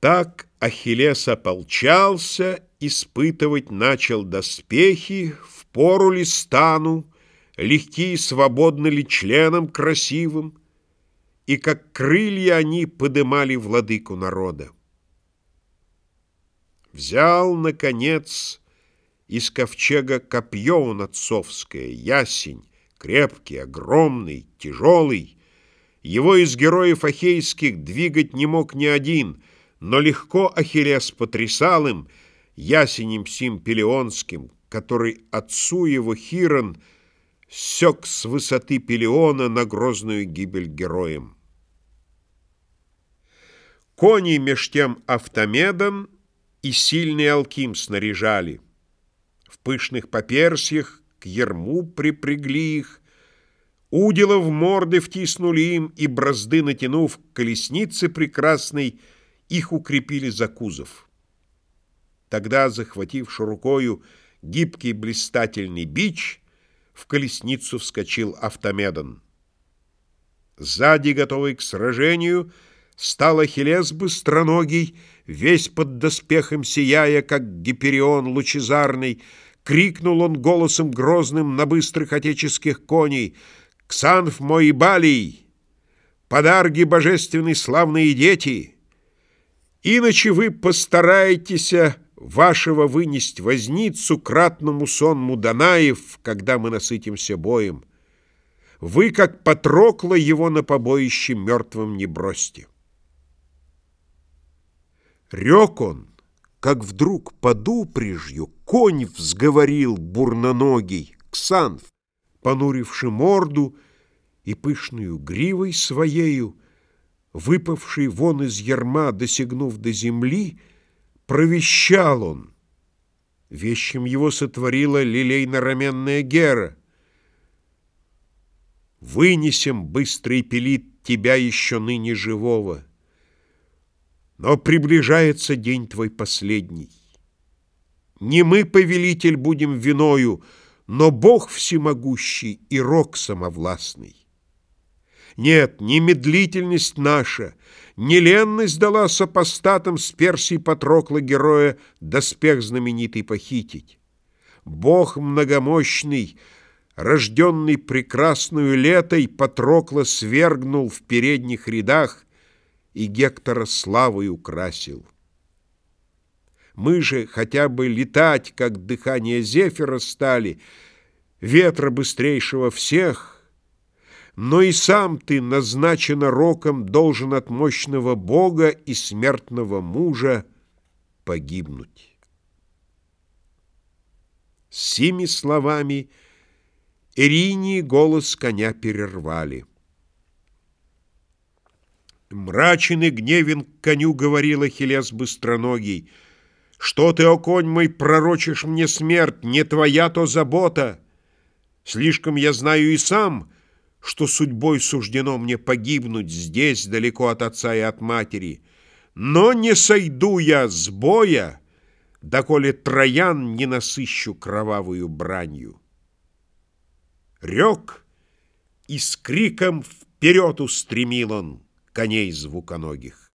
Так Ахиллес ополчался, испытывать начал доспехи, в пору ли стану, легкие свободны ли членом красивым, и как крылья они подымали владыку народа. Взял, наконец, из ковчега копье он отцовское, ясень, крепкий, огромный, тяжелый. Его из героев ахейских двигать не мог ни один, но легко Ахиллес потрясал им, ясенем сим пелеонским, который отцу его Хирон сёк с высоты Пелеона на грозную гибель героям. Кони меж тем Автомедом и сильный Алким снаряжали. В пышных поперсьях к ерму припрягли их, Удила в морды втиснули им, и бразды, натянув к прекрасной, их укрепили за кузов. Тогда, захвативши рукою гибкий блистательный бич, в колесницу вскочил Автомедон. Сзади, готовый к сражению, стал Ахиллес быстроногий, весь под доспехом сияя, как гиперион лучезарный, крикнул он голосом грозным на быстрых отеческих коней «Ксанф мой Балий! Подарги божественной славные дети! Иначе вы постараетесь вашего вынести возницу кратному сонму Данаев, когда мы насытимся боем. Вы, как Патрокла, его на побоище мертвым не бросьте. Рек он, как вдруг под упряжью конь взговорил бурноногий, Ксанф, понуривший морду и пышную гривой своею, выпавший вон из ярма, досягнув до земли, провещал он. Вещим его сотворила лилейно-раменная Гера. Вынесем, быстрый пилит, тебя еще ныне живого. Но приближается день твой последний. Не мы, повелитель, будем виною, но Бог всемогущий и рок самовластный. Нет, не медлительность наша, не ленность дала сопостатам с Персии Патрокла героя доспех знаменитый похитить. Бог многомощный, рожденный прекрасную летой, Патрокла свергнул в передних рядах и Гектора славой украсил. Мы же хотя бы летать, как дыхание Зефира стали, ветра быстрейшего всех — но и сам ты, назначено роком, должен от мощного Бога и смертного мужа погибнуть. Сими словами Иринии голос коня перервали. Мрачен и гневен к коню говорил Ахиллес быстроногий. Что ты, о конь мой, пророчишь мне смерть, не твоя то забота. Слишком я знаю и сам — что судьбой суждено мне погибнуть здесь, далеко от отца и от матери. Но не сойду я с боя, доколе троян не насыщу кровавую бранью. Рек, и с криком вперед устремил он коней звуконогих.